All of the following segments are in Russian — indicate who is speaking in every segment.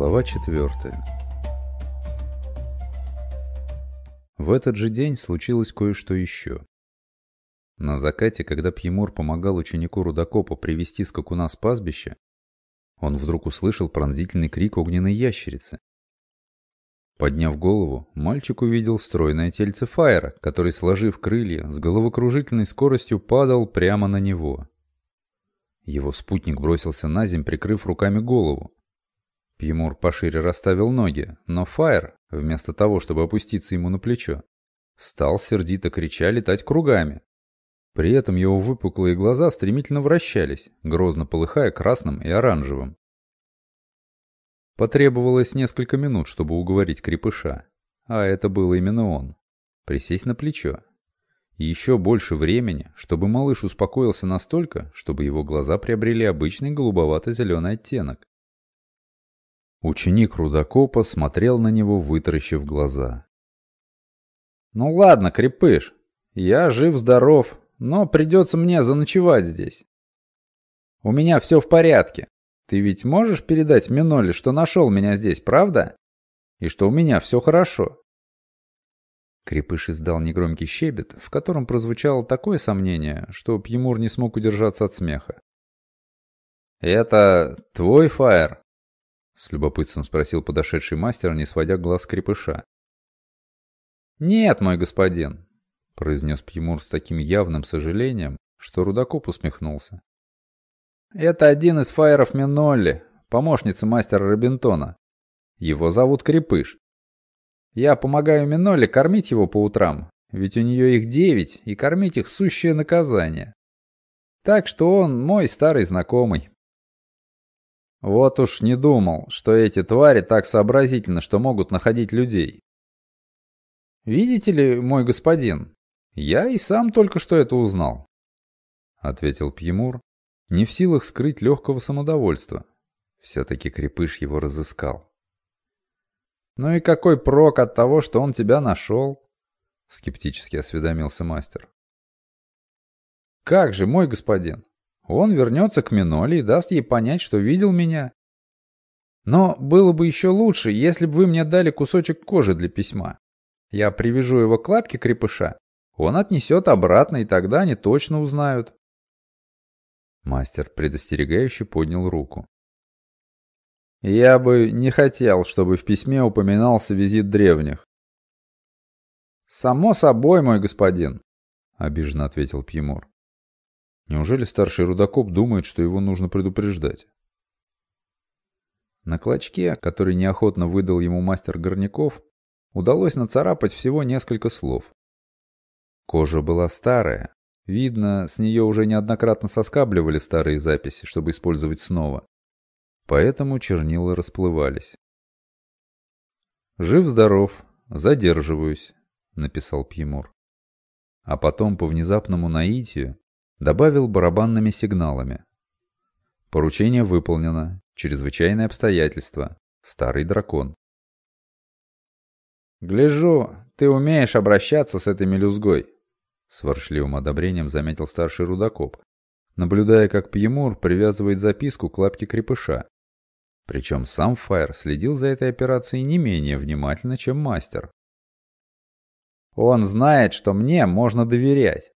Speaker 1: Глава четвертая. В этот же день случилось кое-что еще. На закате, когда Пьемур помогал ученику Рудокопа привести скакуна с пастбища, он вдруг услышал пронзительный крик огненной ящерицы. Подняв голову, мальчик увидел стройное тельце Фаера, который, сложив крылья, с головокружительной скоростью падал прямо на него. Его спутник бросился на земь, прикрыв руками голову. Пьемур пошире расставил ноги, но Фаер, вместо того, чтобы опуститься ему на плечо, стал сердито крича летать кругами. При этом его выпуклые глаза стремительно вращались, грозно полыхая красным и оранжевым. Потребовалось несколько минут, чтобы уговорить крепыша, а это был именно он, присесть на плечо. И еще больше времени, чтобы малыш успокоился настолько, чтобы его глаза приобрели обычный голубовато-зеленый оттенок. Ученик рудокопа смотрел на него, вытаращив глаза. «Ну ладно, крепыш, я жив-здоров, но придется мне заночевать здесь. У меня все в порядке. Ты ведь можешь передать Миноле, что нашел меня здесь, правда? И что у меня все хорошо?» Крепыш издал негромкий щебет, в котором прозвучало такое сомнение, что Пьемур не смог удержаться от смеха. «Это твой фаер?» — с любопытством спросил подошедший мастер, не сводя глаз крепыша. «Нет, мой господин», — произнес Пьемур с таким явным сожалением, что Рудокоп усмехнулся. Это один из фаеров Минолли, помощницы мастера Робинтона. Его зовут Крепыш. Я помогаю Минолли кормить его по утрам, ведь у нее их девять, и кормить их сущее наказание. Так что он мой старый знакомый. Вот уж не думал, что эти твари так сообразительны, что могут находить людей. Видите ли, мой господин, я и сам только что это узнал, — ответил Пьемур, не в силах скрыть легкого самодовольства. Все-таки крепыш его разыскал. «Ну и какой прок от того, что он тебя нашел?» — скептически осведомился мастер. «Как же, мой господин? Он вернется к Миноле и даст ей понять, что видел меня. Но было бы еще лучше, если бы вы мне дали кусочек кожи для письма. Я привяжу его к лапке крепыша, он отнесет обратно, и тогда они точно узнают. Мастер предостерегающе поднял руку. «Я бы не хотел, чтобы в письме упоминался визит древних». «Само собой, мой господин», — обиженно ответил Пьемур. Неужели старший рудокоп думает, что его нужно предупреждать? На клочке, который неохотно выдал ему мастер Горняков, удалось нацарапать всего несколько слов. Кожа была старая, Видно, с нее уже неоднократно соскабливали старые записи, чтобы использовать снова. Поэтому чернила расплывались. «Жив-здоров, задерживаюсь», — написал Пьемур. А потом по внезапному наитию добавил барабанными сигналами. Поручение выполнено. Чрезвычайные обстоятельства. Старый дракон. «Гляжу, ты умеешь обращаться с этой мелюзгой», с воршливым одобрением заметил старший рудокоп, наблюдая, как Пьемур привязывает записку к лапке крепыша. Причем сам Фаер следил за этой операцией не менее внимательно, чем мастер. «Он знает, что мне можно доверять», —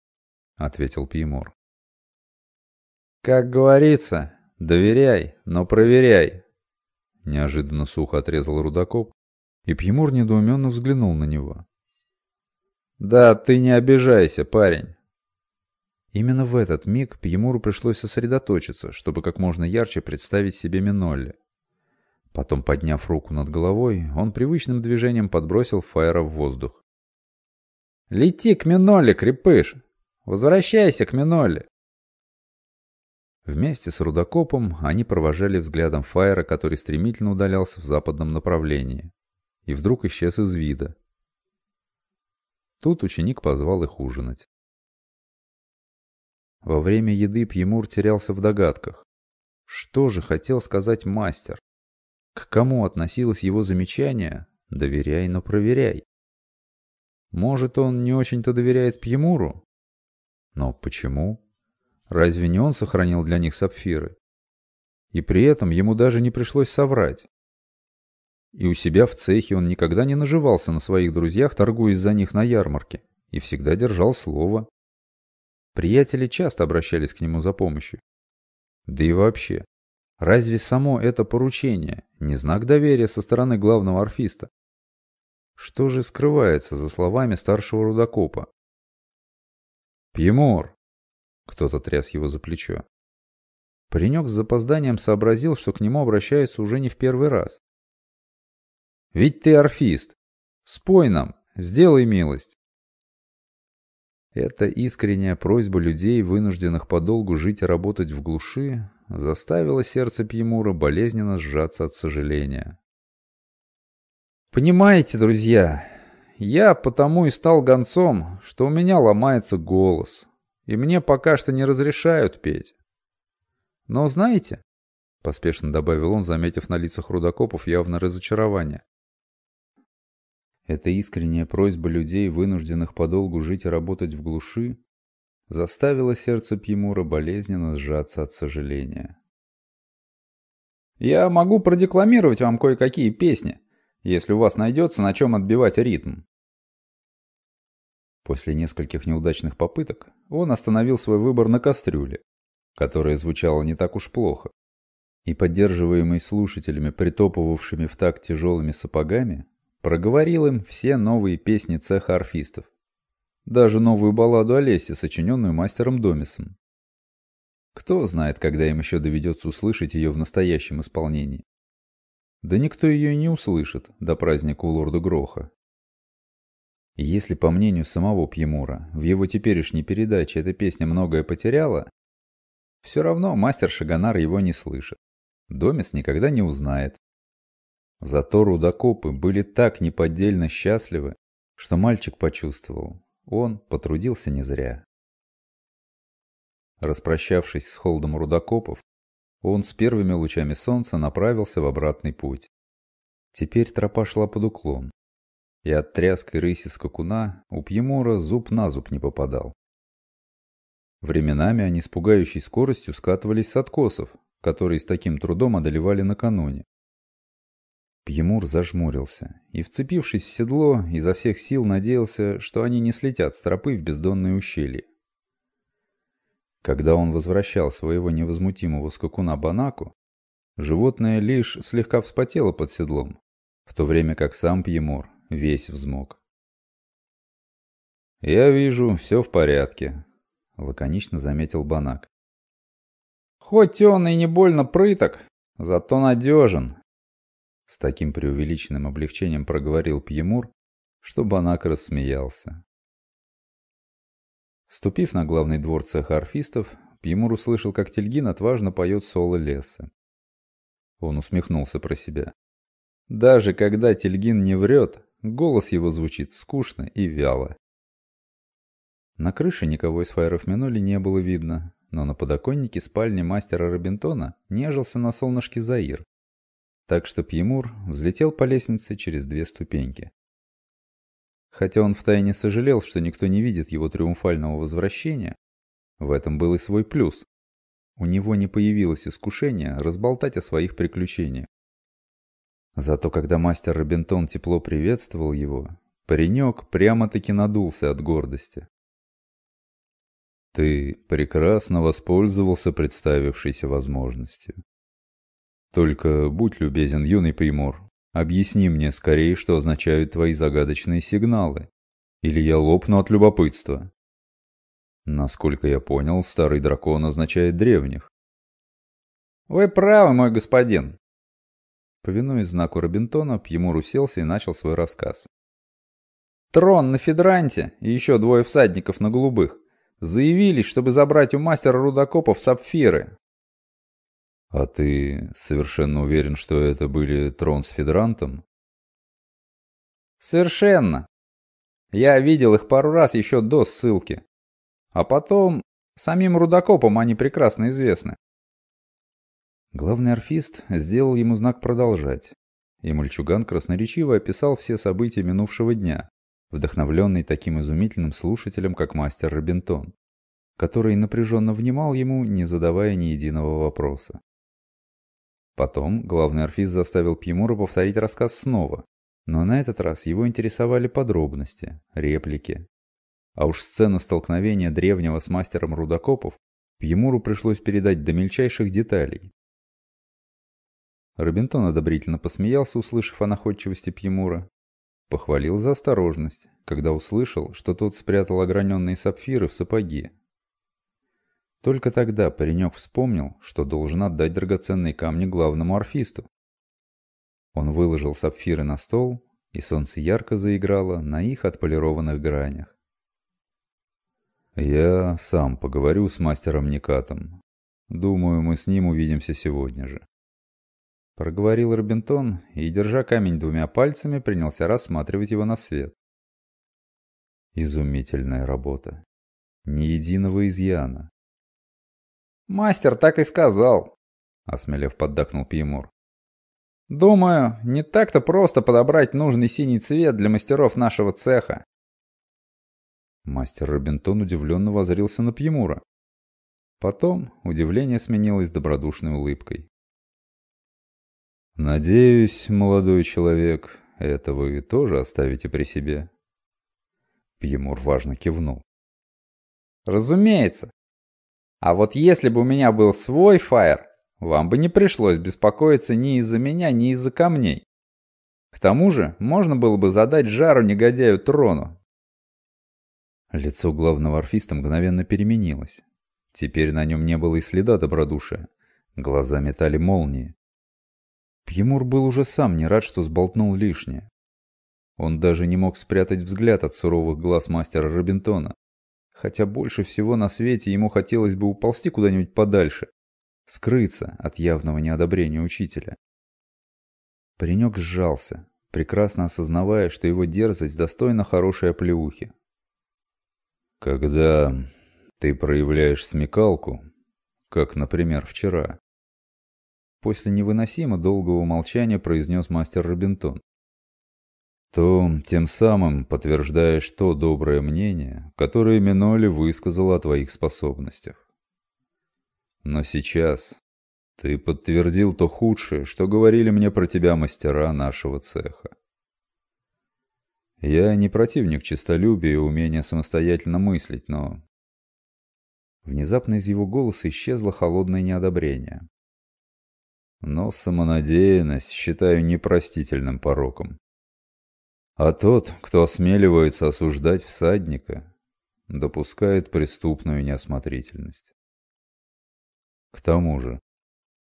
Speaker 1: ответил Пьемур. «Как говорится, доверяй, но проверяй», — неожиданно сухо отрезал Рудокоп, и Пьемур недоуменно взглянул на него. «Да ты не обижайся, парень». Именно в этот миг Пьемуру пришлось сосредоточиться, чтобы как можно ярче представить себе Минолли. Потом, подняв руку над головой, он привычным движением подбросил Фаера в воздух. «Лети к Минолли, крепыш! Возвращайся к Минолли!» Вместе с Рудокопом они провожали взглядом Фаера, который стремительно удалялся в западном направлении, и вдруг исчез из вида. Тут ученик позвал их ужинать. Во время еды Пьемур терялся в догадках. Что же хотел сказать мастер? К кому относилось его замечание «доверяй, но проверяй»? Может, он не очень-то доверяет Пьемуру? Но почему? Разве не он сохранил для них сапфиры? И при этом ему даже не пришлось соврать. И у себя в цехе он никогда не наживался на своих друзьях, торгуясь за них на ярмарке, и всегда держал слово. Приятели часто обращались к нему за помощью. Да и вообще, разве само это поручение не знак доверия со стороны главного орфиста? Что же скрывается за словами старшего рудокопа? «Пьемор!» — кто-то тряс его за плечо. Паренек с запозданием сообразил, что к нему обращаются уже не в первый раз. «Ведь ты орфист! Спой нам, сделай милость!» Эта искренняя просьба людей, вынужденных подолгу жить и работать в глуши, заставила сердце Пьемура болезненно сжаться от сожаления. «Понимаете, друзья, я потому и стал гонцом, что у меня ломается голос, и мне пока что не разрешают петь. Но знаете, — поспешно добавил он, заметив на лицах рудокопов явно разочарование, эта искренняя просьба людей, вынужденных подолгу жить и работать в глуши, заставила сердце Пьемура болезненно сжаться от сожаления. «Я могу продекламировать вам кое-какие песни, если у вас найдется на чем отбивать ритм». После нескольких неудачных попыток он остановил свой выбор на кастрюле, которая звучала не так уж плохо, и, поддерживаемый слушателями, притопывавшими в такт тяжелыми сапогами, Проговорил им все новые песни цеха орфистов. Даже новую балладу Олесе, сочиненную мастером Домисом. Кто знает, когда им еще доведется услышать ее в настоящем исполнении. Да никто ее и не услышит до праздника у лорда Гроха. Если, по мнению самого Пьемура, в его теперешней передаче эта песня многое потеряла, все равно мастер Шаганар его не слышит. Домис никогда не узнает, Зато рудокопы были так неподдельно счастливы, что мальчик почувствовал, он потрудился не зря. Распрощавшись с холдом рудокопов, он с первыми лучами солнца направился в обратный путь. Теперь тропа шла под уклон, и от тряской рыси скакуна у Пьемора зуб на зуб не попадал. Временами они с пугающей скоростью скатывались с откосов, которые с таким трудом одолевали накануне. Пьемур зажмурился и, вцепившись в седло, изо всех сил надеялся, что они не слетят с тропы в бездонное ущелье. Когда он возвращал своего невозмутимого скакуна Банаку, животное лишь слегка вспотело под седлом, в то время как сам Пьемур весь взмок. «Я вижу, все в порядке», — лаконично заметил Банак. «Хоть он и не больно прыток, зато надежен», с таким преувеличенным облегчением проговорил Пьемур, что Банак рассмеялся. Ступив на главный двор цеха орфистов, Пьемур услышал, как Тельгин отважно поет соло леса. Он усмехнулся про себя. Даже когда Тельгин не врет, голос его звучит скучно и вяло. На крыше никого из фаеров Миноли не было видно, но на подоконнике спальни мастера Робинтона нежился на солнышке Заир, так что Пьемур взлетел по лестнице через две ступеньки. Хотя он втайне сожалел, что никто не видит его триумфального возвращения, в этом был и свой плюс. У него не появилось искушения разболтать о своих приключениях. Зато когда мастер Робинтон тепло приветствовал его, паренек прямо-таки надулся от гордости. «Ты прекрасно воспользовался представившейся возможностью. Только будь любезен, юный Примор, объясни мне скорее, что означают твои загадочные сигналы. Или я лопну от любопытства. Насколько я понял, старый дракон означает древних. Вы правы, мой господин. Повинуясь знаку Робинтона, Пьемур уселся и начал свой рассказ. Трон на Федранте и еще двое всадников на голубых заявились, чтобы забрать у мастера рудокопов сапфиры, «А ты совершенно уверен, что это были трон с Федрантом?» «Совершенно. Я видел их пару раз еще до ссылки. А потом самим рудокопам они прекрасно известны». Главный орфист сделал ему знак «Продолжать», и мальчуган красноречиво описал все события минувшего дня, вдохновленный таким изумительным слушателем, как мастер Робинтон, который напряженно внимал ему, не задавая ни единого вопроса. Потом главный орфист заставил Пьемура повторить рассказ снова, но на этот раз его интересовали подробности, реплики. А уж сцену столкновения древнего с мастером рудокопов Пьемуру пришлось передать до мельчайших деталей. Робинтон одобрительно посмеялся, услышав о находчивости Пьемура. Похвалил за осторожность, когда услышал, что тот спрятал ограненные сапфиры в сапоги. Только тогда паренек вспомнил, что должен отдать драгоценные камни главному орфисту. Он выложил сапфиры на стол, и солнце ярко заиграло на их отполированных гранях. «Я сам поговорю с мастером Никатом. Думаю, мы с ним увидимся сегодня же». Проговорил Робинтон и, держа камень двумя пальцами, принялся рассматривать его на свет. Изумительная работа. Ни единого изъяна. «Мастер так и сказал», — осмелев поддакнул Пьемур. «Думаю, не так-то просто подобрать нужный синий цвет для мастеров нашего цеха. Мастер Робинтон удивленно возрился на Пьемура. Потом удивление сменилось добродушной улыбкой. «Надеюсь, молодой человек, это вы тоже оставите при себе?» Пьемур важно кивнул. «Разумеется. А вот если бы у меня был свой фаер, вам бы не пришлось беспокоиться ни из-за меня, ни из-за камней. К тому же, можно было бы задать жару негодяю трону, Лицо главного орфиста мгновенно переменилось. Теперь на нем не было и следа добродушия. Глаза метали молнии. Пьемур был уже сам не рад, что сболтнул лишнее. Он даже не мог спрятать взгляд от суровых глаз мастера Робинтона. Хотя больше всего на свете ему хотелось бы уползти куда-нибудь подальше, скрыться от явного неодобрения учителя. Паренек сжался, прекрасно осознавая, что его дерзость достойна хорошей оплеухи. Когда ты проявляешь смекалку, как, например, вчера. После невыносимо долгого молчания произнес мастер Робинтон. То тем самым подтверждаешь то доброе мнение, которое Миноли высказал о твоих способностях. Но сейчас ты подтвердил то худшее, что говорили мне про тебя мастера нашего цеха. Я не противник честолюбия и умения самостоятельно мыслить, но... Внезапно из его голоса исчезло холодное неодобрение. Но самонадеянность считаю непростительным пороком. А тот, кто осмеливается осуждать всадника, допускает преступную неосмотрительность. К тому же...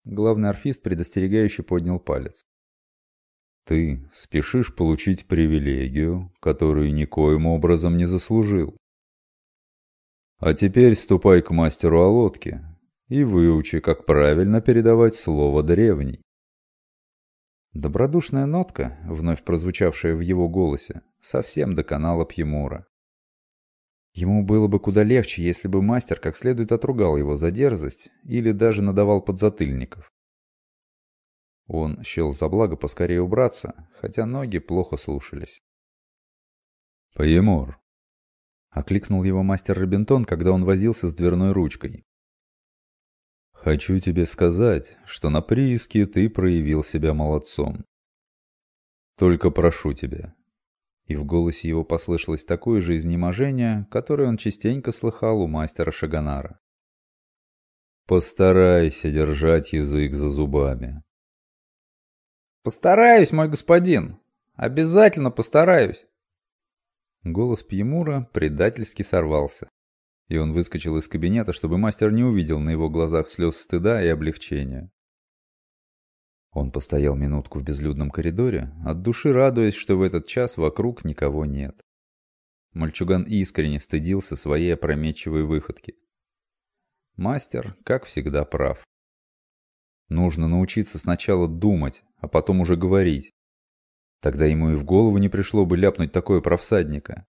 Speaker 1: Главный орфист предостерегающе поднял палец. Ты спешишь получить привилегию, которую никоим образом не заслужил. А теперь ступай к мастеру Олодки и выучи, как правильно передавать слово древний. Добродушная нотка, вновь прозвучавшая в его голосе, совсем доконала Пьемура. Ему было бы куда легче, если бы мастер как следует отругал его за дерзость или даже надавал подзатыльников. Он счел за благо поскорее убраться, хотя ноги плохо слушались. «Поемор!» — окликнул его мастер Робинтон, когда он возился с дверной ручкой. «Хочу тебе сказать, что на прииске ты проявил себя молодцом. Только прошу тебя». И в голосе его послышалось такое же изнеможение, которое он частенько слыхал у мастера Шаганара. «Постарайся держать язык за зубами.
Speaker 2: «Постараюсь, мой господин! Обязательно постараюсь!»
Speaker 1: Голос Пьемура предательски сорвался, и он выскочил из кабинета, чтобы мастер не увидел на его глазах слез стыда и облегчения. Он постоял минутку в безлюдном коридоре, от души радуясь, что в этот час вокруг никого нет. Мальчуган искренне стыдился своей опрометчивой выходки. Мастер, как всегда, прав. Нужно научиться сначала думать, а потом уже говорить. Тогда ему и в голову не пришло бы ляпнуть такое про всадника.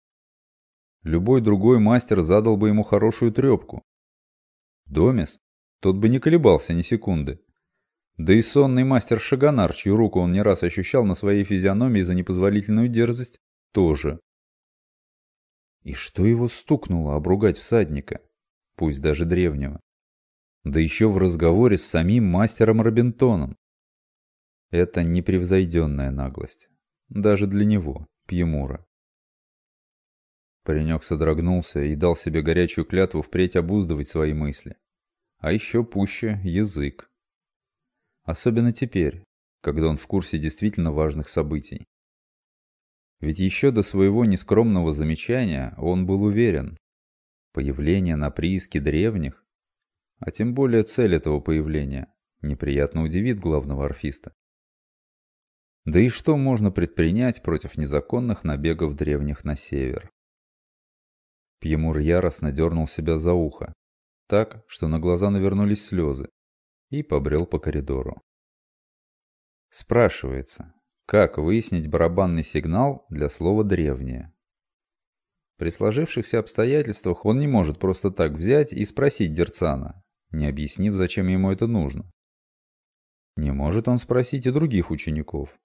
Speaker 1: Любой другой мастер задал бы ему хорошую трепку. Домис? Тот бы не колебался ни секунды. Да и сонный мастер Шаганар, чью руку он не раз ощущал на своей физиономии за непозволительную дерзость, тоже. И что его стукнуло обругать всадника, пусть даже древнего? Да еще в разговоре с самим мастером Робинтоном. Это непревзойденная наглость. Даже для него, Пьемура. Паренек содрогнулся и дал себе горячую клятву впредь обуздывать свои мысли. А еще пуще язык. Особенно теперь, когда он в курсе действительно важных событий. Ведь еще до своего нескромного замечания он был уверен. Появление на прииске древних, а тем более цель этого появления, неприятно удивит главного орфиста. Да и что можно предпринять против незаконных набегов древних на север? Пьемур яростно дернул себя за ухо, так, что на глаза навернулись слезы, и побрел по коридору. Спрашивается, как выяснить барабанный сигнал для слова «древнее»? При сложившихся обстоятельствах он не может просто так взять и спросить Дерцана, не объяснив, зачем ему это нужно. Не может он спросить и других учеников.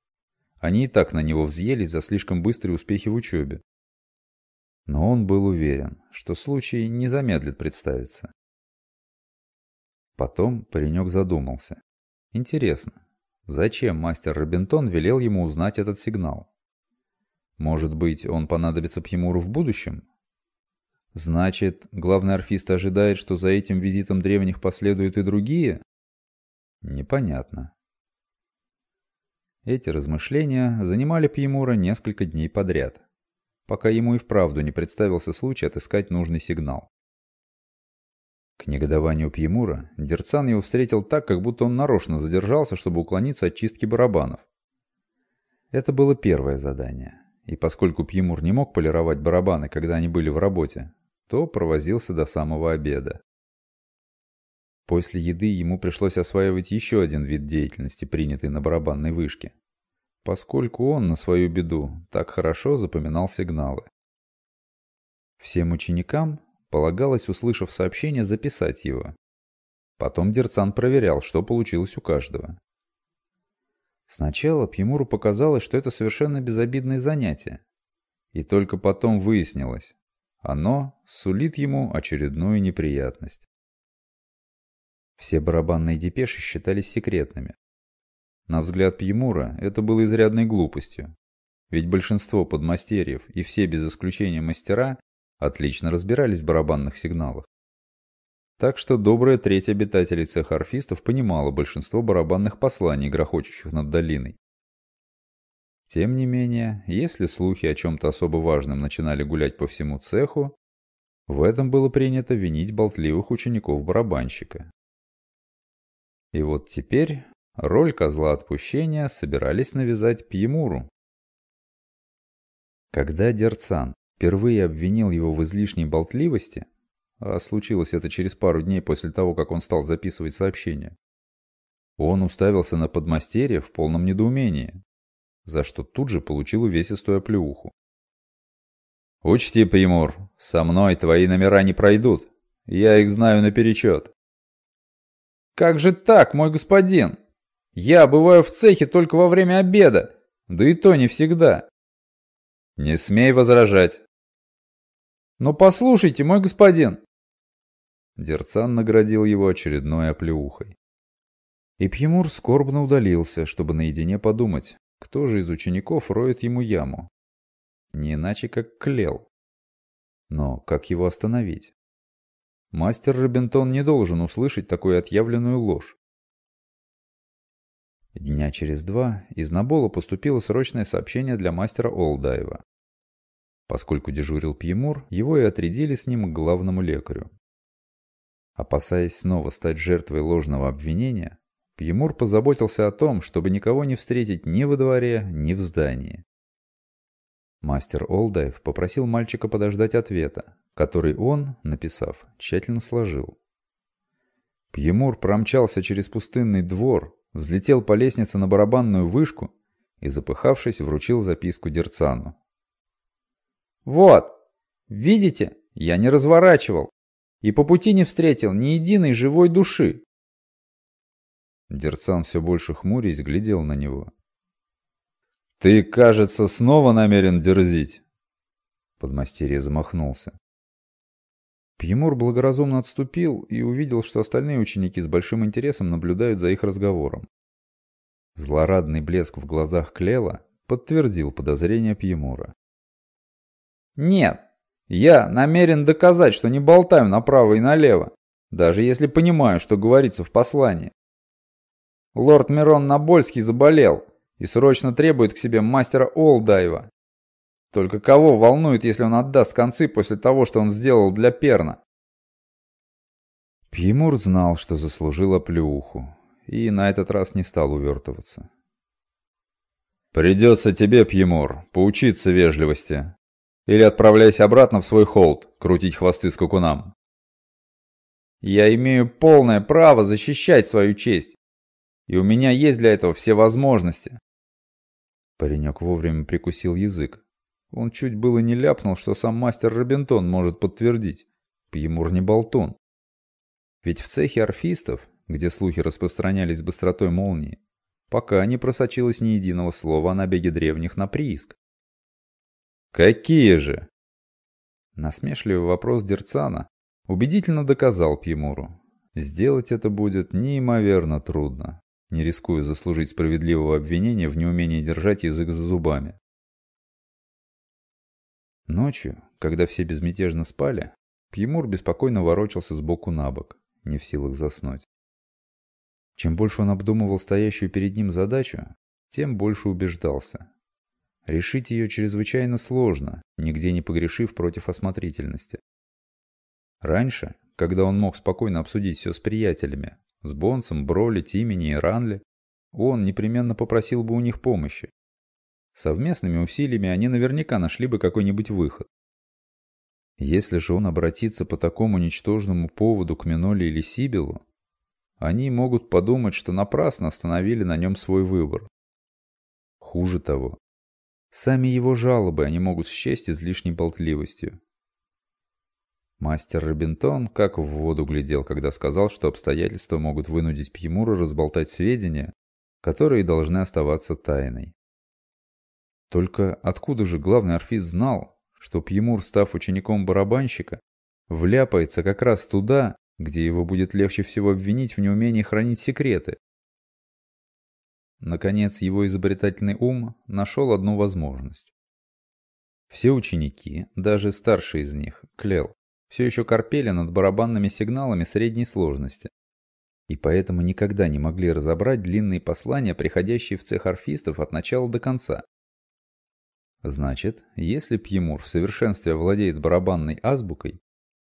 Speaker 1: Они и так на него взъелись за слишком быстрые успехи в учебе. Но он был уверен, что случай не замедлит представиться. Потом паренек задумался. Интересно, зачем мастер Робинтон велел ему узнать этот сигнал? Может быть, он понадобится Пьемуру в будущем? Значит, главный орфист ожидает, что за этим визитом древних последуют и другие? Непонятно. Эти размышления занимали Пьемура несколько дней подряд пока ему и вправду не представился случай отыскать нужный сигнал. К негодованию Пьемура Дерцан его встретил так, как будто он нарочно задержался, чтобы уклониться от чистки барабанов. Это было первое задание, и поскольку Пьемур не мог полировать барабаны, когда они были в работе, то провозился до самого обеда. После еды ему пришлось осваивать еще один вид деятельности, принятый на барабанной вышке поскольку он, на свою беду, так хорошо запоминал сигналы. Всем ученикам полагалось, услышав сообщение, записать его. Потом Дерцан проверял, что получилось у каждого. Сначала Пьемуру показалось, что это совершенно безобидное занятие. И только потом выяснилось, оно сулит ему очередную неприятность. Все барабанные депеши считались секретными, на взгляд Пьемура это было изрядной глупостью. Ведь большинство подмастерьев и все без исключения мастера отлично разбирались в барабанных сигналах. Так что добрая треть обитателей цеха орфистов понимала большинство барабанных посланий, грохочущих над долиной. Тем не менее, если слухи о чем-то особо важном начинали гулять по всему цеху, в этом было принято винить болтливых учеников барабанщика. И вот теперь Роль козла отпущения собирались навязать Пьемуру. Когда Дерцан впервые обвинил его в излишней болтливости, а случилось это через пару дней после того, как он стал записывать сообщения, он уставился на подмастерье в полном недоумении, за что тут же получил увесистую оплеуху. «Учти, Пьемур, со мной твои номера не пройдут. Я их знаю наперечет». «Как же так, мой господин?» Я бываю в цехе только во время обеда, да и то не всегда. Не смей возражать. Но послушайте, мой господин. Дерцан наградил его очередной оплеухой. И Пьемур скорбно удалился, чтобы наедине подумать, кто же из учеников роет ему яму. Не иначе, как Клел. Но как его остановить? Мастер Робинтон не должен услышать такую отъявленную ложь. Дня через два из Набола поступило срочное сообщение для мастера Олдаева. Поскольку дежурил Пьемур, его и отрядили с ним к главному лекарю. Опасаясь снова стать жертвой ложного обвинения, Пьемур позаботился о том, чтобы никого не встретить ни во дворе, ни в здании. Мастер Олдаев попросил мальчика подождать ответа, который он, написав, тщательно сложил. Пьемур промчался через пустынный двор, взлетел по лестнице на барабанную вышку и, запыхавшись, вручил записку Дерцану. «Вот, видите, я не разворачивал и по пути не встретил ни единой живой души». Дерцан все больше хмурясь глядел на него. «Ты, кажется, снова намерен дерзить?» Подмастерье замахнулся. Пьемур благоразумно отступил и увидел, что остальные ученики с большим интересом наблюдают за их разговором. Злорадный блеск в глазах Клела подтвердил подозрения Пьемура.
Speaker 2: «Нет, я намерен доказать, что не болтаю направо и налево, даже если понимаю, что говорится в послании. Лорд Мирон Набольский заболел и срочно требует к себе мастера Олдайва. Только кого волнует, если он отдаст концы после того, что он сделал для Перна?
Speaker 1: Пьемур знал, что заслужил оплеуху, и на этот раз не стал увертываться. «Придется тебе, Пьемур, поучиться вежливости. Или отправляйся обратно в свой холд, крутить хвосты скакунам».
Speaker 2: «Я имею полное право защищать свою честь, и у меня есть для этого все возможности».
Speaker 1: Паренек вовремя прикусил язык. Он чуть было не ляпнул, что сам мастер Робинтон может подтвердить. Пьемур не болтун. Ведь в цехе орфистов, где слухи распространялись быстротой молнии, пока не просочилось ни единого слова о набеге древних на прииск. «Какие же?» Насмешливый вопрос Дерцана убедительно доказал Пьемуру. Сделать это будет неимоверно трудно, не рискуя заслужить справедливого обвинения в неумении держать язык за зубами. Ночью, когда все безмятежно спали, Пьемур беспокойно ворочался с боку на бок, не в силах заснуть. Чем больше он обдумывал стоящую перед ним задачу, тем больше убеждался. Решить ее чрезвычайно сложно, нигде не погрешив против осмотрительности. Раньше, когда он мог спокойно обсудить все с приятелями, с Бонсом, Броли, Тимени и Ранли, он непременно попросил бы у них помощи. Совместными усилиями они наверняка нашли бы какой-нибудь выход. Если же он обратится по такому ничтожному поводу к Миноле или Сибилу, они могут подумать, что напрасно остановили на нем свой выбор. Хуже того, сами его жалобы они могут счесть излишней болтливостью. Мастер Робинтон как в воду глядел, когда сказал, что обстоятельства могут вынудить Пьемура разболтать сведения, которые должны оставаться тайной. Только откуда же главный орфист знал, что Пьемур, став учеником барабанщика, вляпается как раз туда, где его будет легче всего обвинить в неумении хранить секреты? Наконец, его изобретательный ум нашел одну возможность. Все ученики, даже старший из них, Клел, все еще корпели над барабанными сигналами средней сложности. И поэтому никогда не могли разобрать длинные послания, приходящие в цех орфистов от начала до конца. Значит, если Пьемур в совершенстве владеет барабанной азбукой,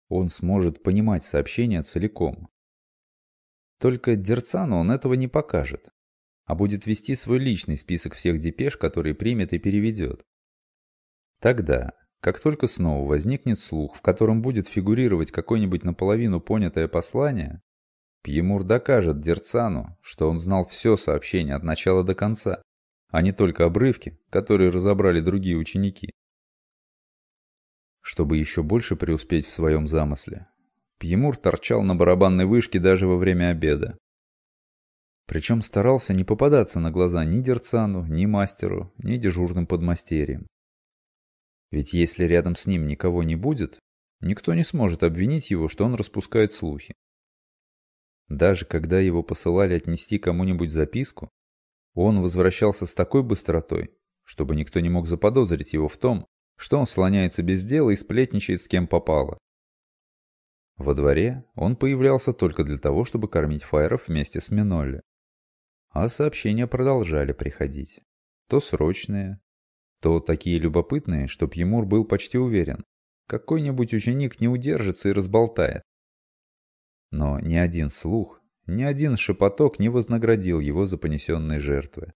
Speaker 1: он сможет понимать сообщения целиком. Только Дерцану он этого не покажет, а будет вести свой личный список всех депеш, которые примет и переведет. Тогда, как только снова возникнет слух, в котором будет фигурировать какое-нибудь наполовину понятое послание, Пьемур докажет Дерцану, что он знал все сообщение от начала до конца а не только обрывки, которые разобрали другие ученики. Чтобы еще больше преуспеть в своем замысле, Пьемур торчал на барабанной вышке даже во время обеда. Причем старался не попадаться на глаза ни Дерцану, ни мастеру, ни дежурным подмастерьям. Ведь если рядом с ним никого не будет, никто не сможет обвинить его, что он распускает слухи. Даже когда его посылали отнести кому-нибудь записку, он возвращался с такой быстротой, чтобы никто не мог заподозрить его в том, что он слоняется без дела и сплетничает с кем попало. Во дворе он появлялся только для того, чтобы кормить фаеров вместе с Минолли. А сообщения продолжали приходить. То срочные, то такие любопытные, что Пьемур был почти уверен. Какой-нибудь ученик не удержится и разболтает. Но ни один слух ни один шепоток не вознаградил его за понесенные жертвы.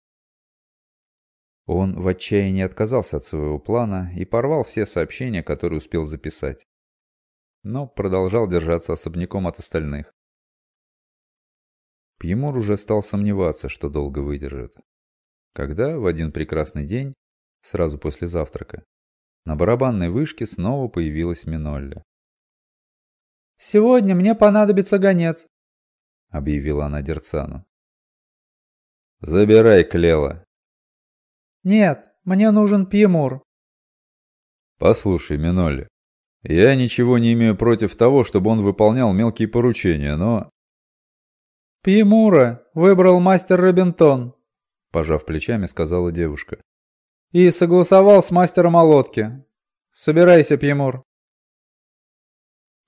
Speaker 1: Он в отчаянии отказался от своего плана и порвал все сообщения, которые успел записать. Но продолжал держаться особняком от остальных. Пьемур уже стал сомневаться, что долго выдержит. Когда в один прекрасный день, сразу после завтрака, на барабанной вышке снова появилась Минолля.
Speaker 3: «Сегодня мне понадобится гонец», —
Speaker 1: объявила она Дерцану. «Забирай Клела».
Speaker 3: «Нет, мне нужен Пьемур».
Speaker 1: «Послушай, Минолли, я ничего не имею против того, чтобы он выполнял мелкие поручения, но...»
Speaker 3: «Пьемура выбрал мастер Робинтон.
Speaker 1: пожав плечами, сказала девушка.
Speaker 2: И согласовал с мастером о лодке. Собирайся, Пьемур.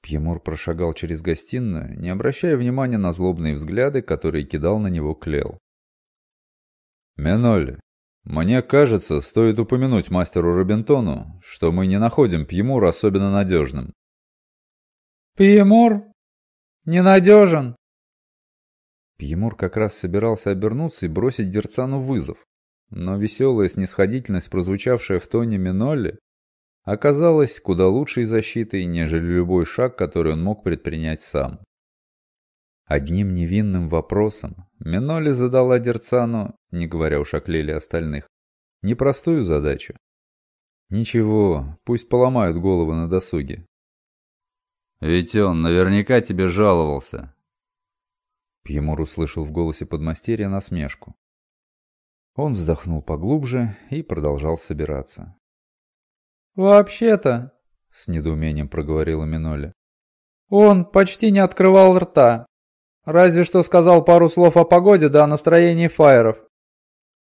Speaker 1: Пьемур прошагал через гостиную, не обращая внимания на злобные взгляды, которые кидал на него Клел. «Менолли, мне кажется, стоит упомянуть мастеру Робинтону, что мы не находим Пьемура особенно надежным».
Speaker 2: «Пьемур? Ненадежен?»
Speaker 1: Пьемур как раз собирался обернуться и бросить Дерцану вызов, но веселая снисходительность, прозвучавшая в тоне Минолли, оказалась куда лучшей защитой, нежели любой шаг, который он мог предпринять сам. Одним невинным вопросом Миноли задала Дерцану, не говоря уж о Клеле остальных, непростую задачу. Ничего, пусть поломают головы на досуге. «Ведь он наверняка тебе жаловался», Пьемур услышал в голосе подмастерья насмешку. Он вздохнул поглубже и продолжал собираться.
Speaker 2: «Вообще-то», — с недоумением проговорила Миноли, — «он почти не открывал рта. Разве что сказал пару слов о погоде да о настроении фаеров.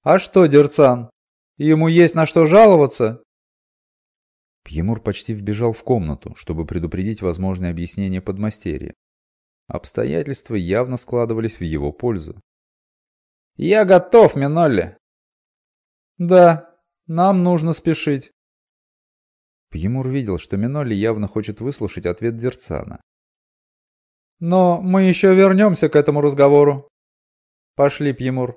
Speaker 2: А что, Дерцан, ему есть на что жаловаться?»
Speaker 1: Пьемур почти вбежал в комнату, чтобы предупредить возможное объяснение подмастерья. Обстоятельства явно складывались в его пользу.
Speaker 2: «Я готов, Минолли!» «Да, нам нужно спешить».
Speaker 1: Пьемур видел, что Минолли явно хочет выслушать ответ Дерцана.
Speaker 2: «Но мы еще вернемся к этому разговору. Пошли, Пьемур».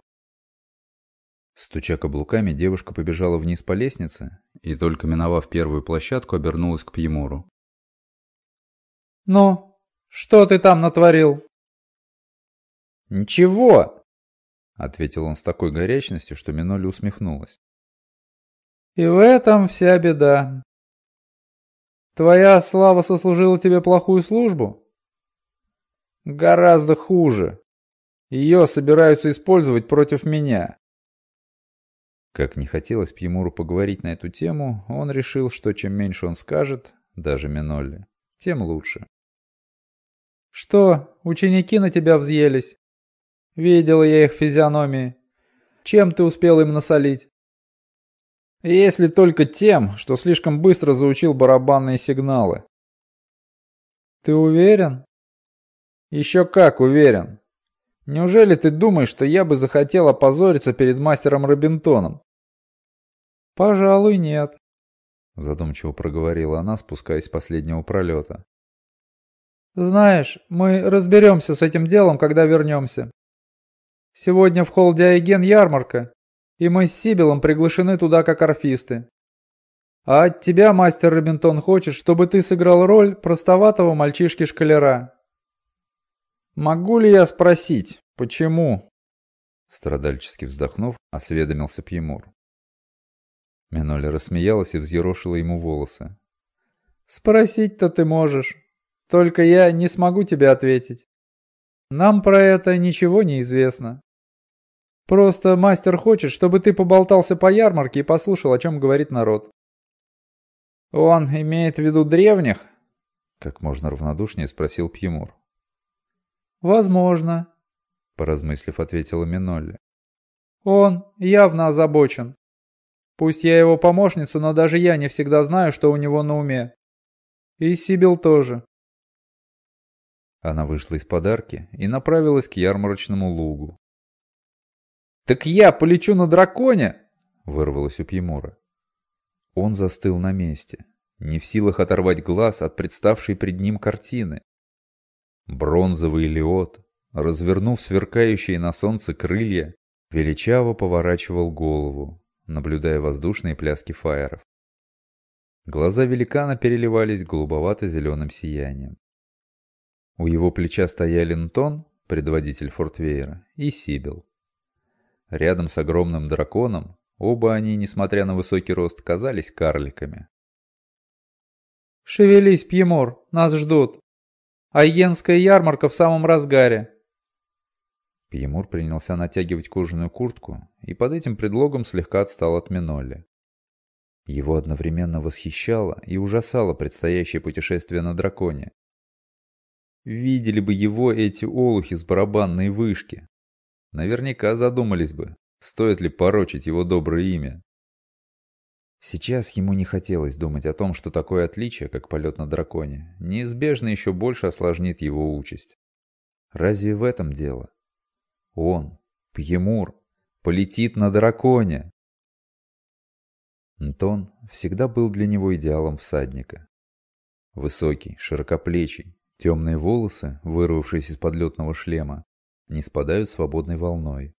Speaker 1: Стуча каблуками, девушка побежала вниз по лестнице и, только миновав первую площадку, обернулась к Пьемуру.
Speaker 2: «Ну, что ты там натворил?»
Speaker 1: «Ничего!» — ответил он с такой горячностью, что Миноли усмехнулась.
Speaker 2: «И в этом вся беда. Твоя слава сослужила тебе плохую службу?»
Speaker 1: «Гораздо хуже. Ее собираются использовать против меня». Как не хотелось Пьемуру поговорить на эту тему, он решил, что чем меньше он скажет, даже Минолли, тем лучше.
Speaker 2: «Что, ученики на тебя взъелись? Видела я их физиономии. Чем ты успел им насолить?»
Speaker 1: «Если только тем, что слишком быстро заучил барабанные сигналы».
Speaker 2: «Ты уверен?»
Speaker 1: «Еще как уверен. Неужели ты думаешь, что я бы захотел опозориться перед мастером Робинтоном?»
Speaker 2: «Пожалуй, нет», —
Speaker 1: задумчиво проговорила она, спускаясь с последнего пролета.
Speaker 2: Знаешь, мы разберемся с этим делом, когда вернемся. Сегодня в холл Диоген ярмарка, и мы с Сибилом приглашены туда как орфисты. А от тебя, мастер Робинтон, хочет, чтобы ты сыграл роль простоватого мальчишки-шкалера.
Speaker 1: Могу ли я спросить, почему? Страдальчески вздохнув, осведомился Пьемур. Миноля рассмеялась и взъерошила ему волосы.
Speaker 2: «Спросить-то ты можешь. Только я не смогу тебе ответить. Нам про это ничего не известно. Просто мастер хочет, чтобы ты поболтался по ярмарке и послушал, о чем говорит народ.
Speaker 1: Он имеет в виду древних? Как можно равнодушнее спросил Пьемур.
Speaker 2: Возможно,
Speaker 1: поразмыслив, ответила Минолли.
Speaker 2: Он явно озабочен. Пусть я его помощница, но даже я не всегда знаю, что у него на уме. И Сибил тоже.
Speaker 1: Она вышла из подарки и направилась к ярмарочному лугу.
Speaker 2: «Так я полечу на драконе!»
Speaker 1: — вырвалось у Пьемура. Он застыл на месте, не в силах оторвать глаз от представшей пред ним картины. Бронзовый леот, развернув сверкающие на солнце крылья, величаво поворачивал голову, наблюдая воздушные пляски фаеров. Глаза великана переливались голубовато-зеленым сиянием. У его плеча стояли Нтон, предводитель Фортвейера, и Сибил. Рядом с огромным драконом оба они, несмотря на высокий рост, казались карликами.
Speaker 2: «Шевелись, Пьемор, нас ждут. Айгенская ярмарка в самом разгаре».
Speaker 1: Пьемур принялся натягивать кожаную куртку и под этим предлогом слегка отстал от Минолли. Его одновременно восхищало и ужасало предстоящее путешествие на драконе, Видели бы его эти олухи с барабанной вышки. Наверняка задумались бы, Стоит ли порочить его доброе имя?
Speaker 2: Сейчас ему не хотелось думать о том, что такое отличие, как полет на драконе, неизбежно еще больше осложнит его участь. Разве в этом дело? Он, Пьемур, полетит на драконе. Антон всегда был для него идеалом всадника. Высокий, широкоплечий, темные волосы, вырвавшись из подлетного шлема, не спадают свободной волной.